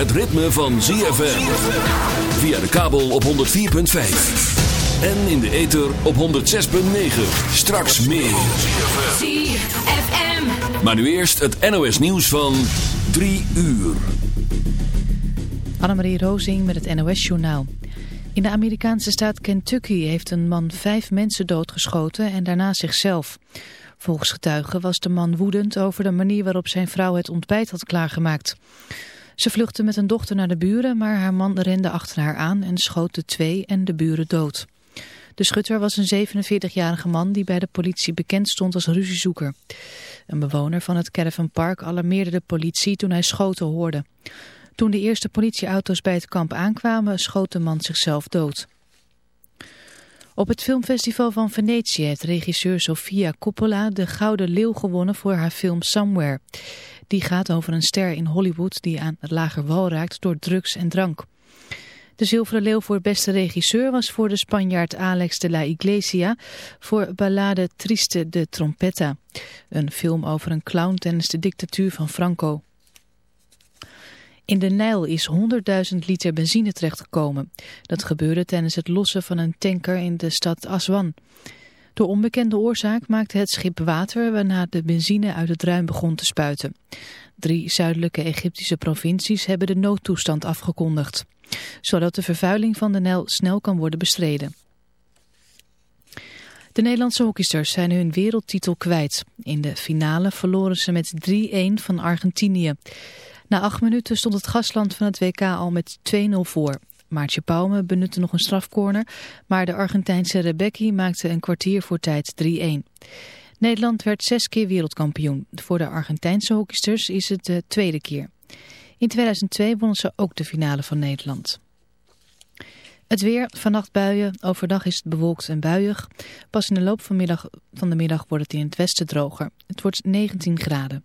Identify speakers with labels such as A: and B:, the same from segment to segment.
A: het ritme van ZFM. Via de kabel op 104.5. En in de ether op 106.9. Straks meer.
B: ZFM.
A: Maar nu eerst het NOS nieuws van 3 uur.
C: Annemarie Rozing met het NOS journaal. In de Amerikaanse staat Kentucky heeft een man vijf mensen doodgeschoten en daarna zichzelf. Volgens getuigen was de man woedend over de manier waarop zijn vrouw het ontbijt had klaargemaakt. Ze vluchtte met een dochter naar de buren, maar haar man rende achter haar aan en schoot de twee en de buren dood. De schutter was een 47-jarige man die bij de politie bekend stond als ruziezoeker. Een bewoner van het Caravan Park alarmeerde de politie toen hij schoten hoorde. Toen de eerste politieauto's bij het kamp aankwamen, schoot de man zichzelf dood. Op het filmfestival van Venetië heeft regisseur Sofia Coppola de Gouden Leeuw gewonnen voor haar film Somewhere. Die gaat over een ster in Hollywood die aan het lager wal raakt door drugs en drank. De Zilveren Leeuw voor beste regisseur was voor de Spanjaard Alex de la Iglesia voor Ballade Triste de Trompetta. Een film over een clown tijdens de dictatuur van Franco. In de Nijl is 100.000 liter benzine terechtgekomen. Dat gebeurde tijdens het lossen van een tanker in de stad Aswan. Door onbekende oorzaak maakte het schip water waarna de benzine uit het ruim begon te spuiten. Drie zuidelijke Egyptische provincies hebben de noodtoestand afgekondigd. Zodat de vervuiling van de Nijl snel kan worden bestreden. De Nederlandse hockeysters zijn hun wereldtitel kwijt. In de finale verloren ze met 3-1 van Argentinië. Na acht minuten stond het gastland van het WK al met 2-0 voor. Maartje Pauwme benutte nog een strafcorner, maar de Argentijnse Rebecki maakte een kwartier voor tijd 3-1. Nederland werd zes keer wereldkampioen. Voor de Argentijnse hockeysters is het de tweede keer. In 2002 wonnen ze ook de finale van Nederland. Het weer, vannacht buien, overdag is het bewolkt en buiig. Pas in de loop van de middag wordt het in het westen droger. Het wordt 19 graden.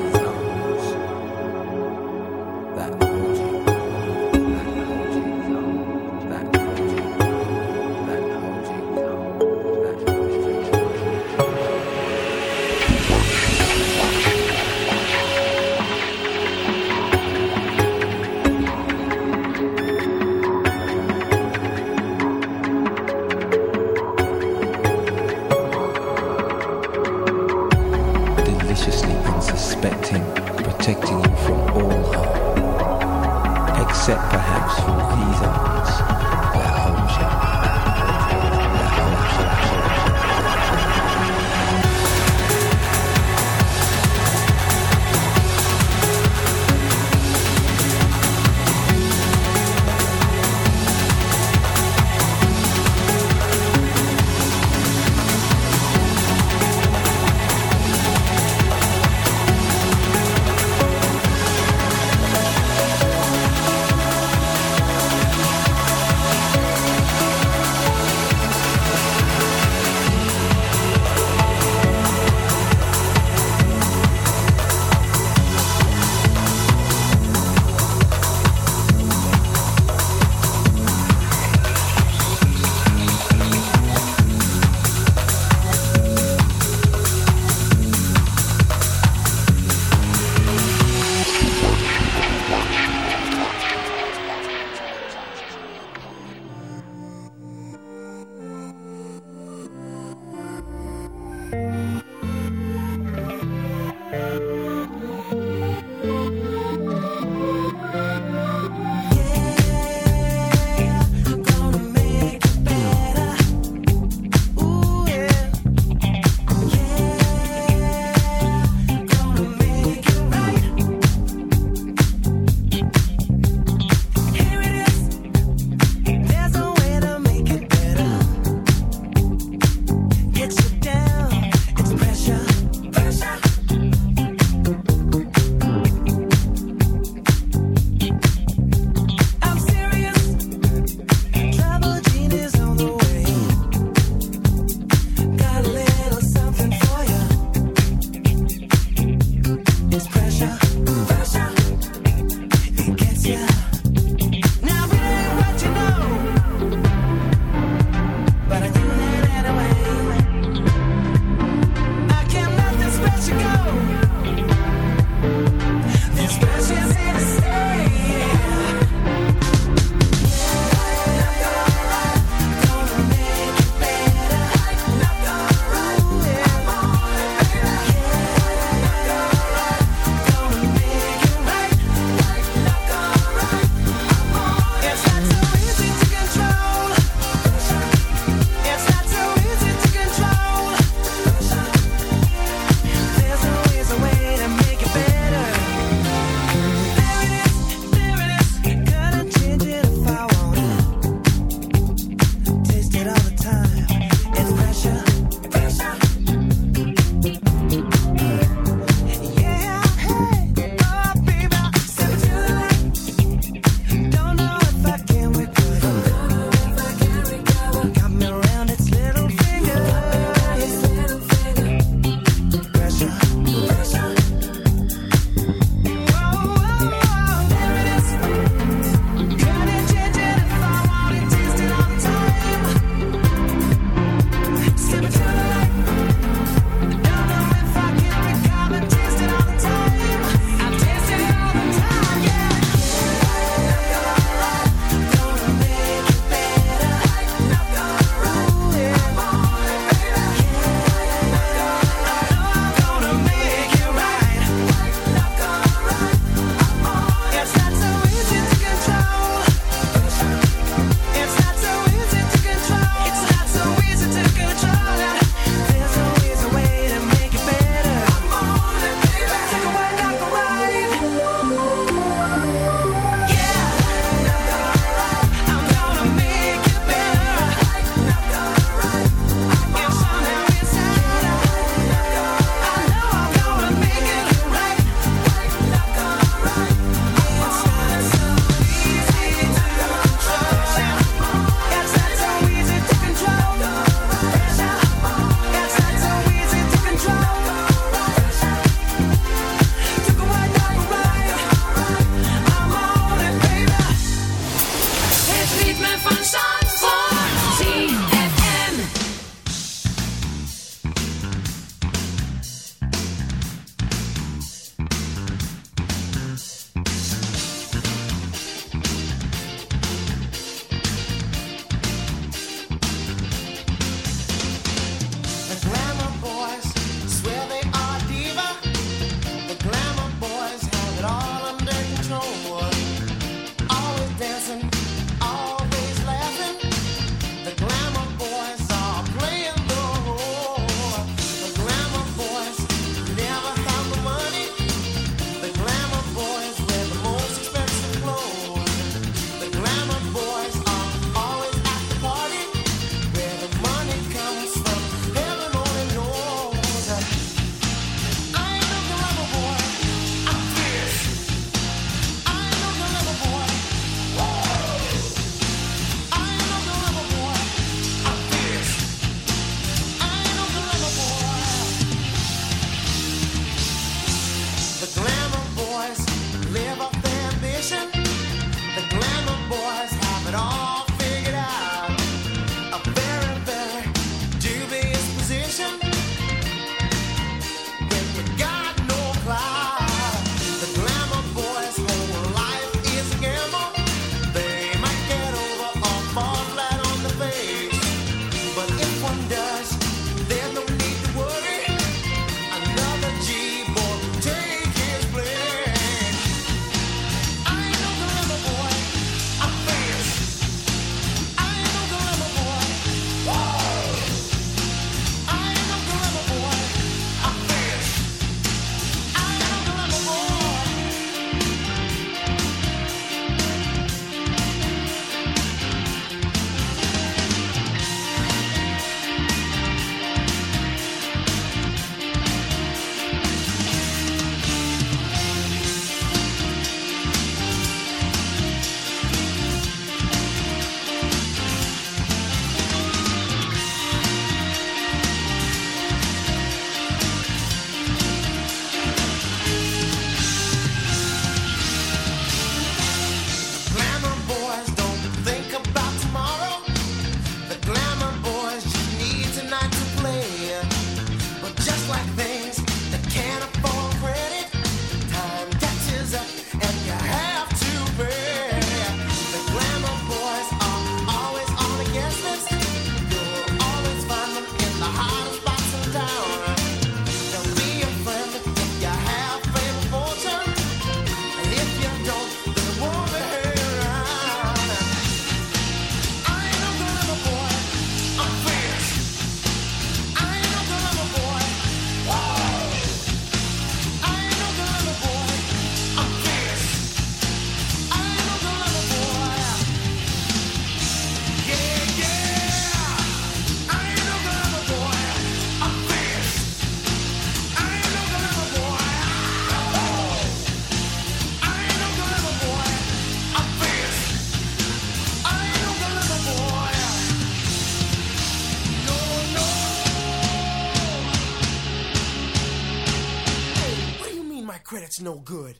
D: No good.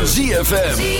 A: van ZFM.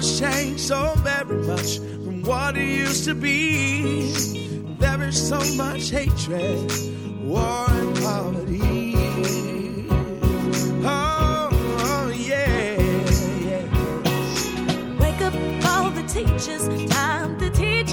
E: has changed so very much from what it used to be. There is so much hatred, war, and poverty. Oh, oh yeah, yeah.
F: Wake up all the teachers, time to teach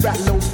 F: fat
E: low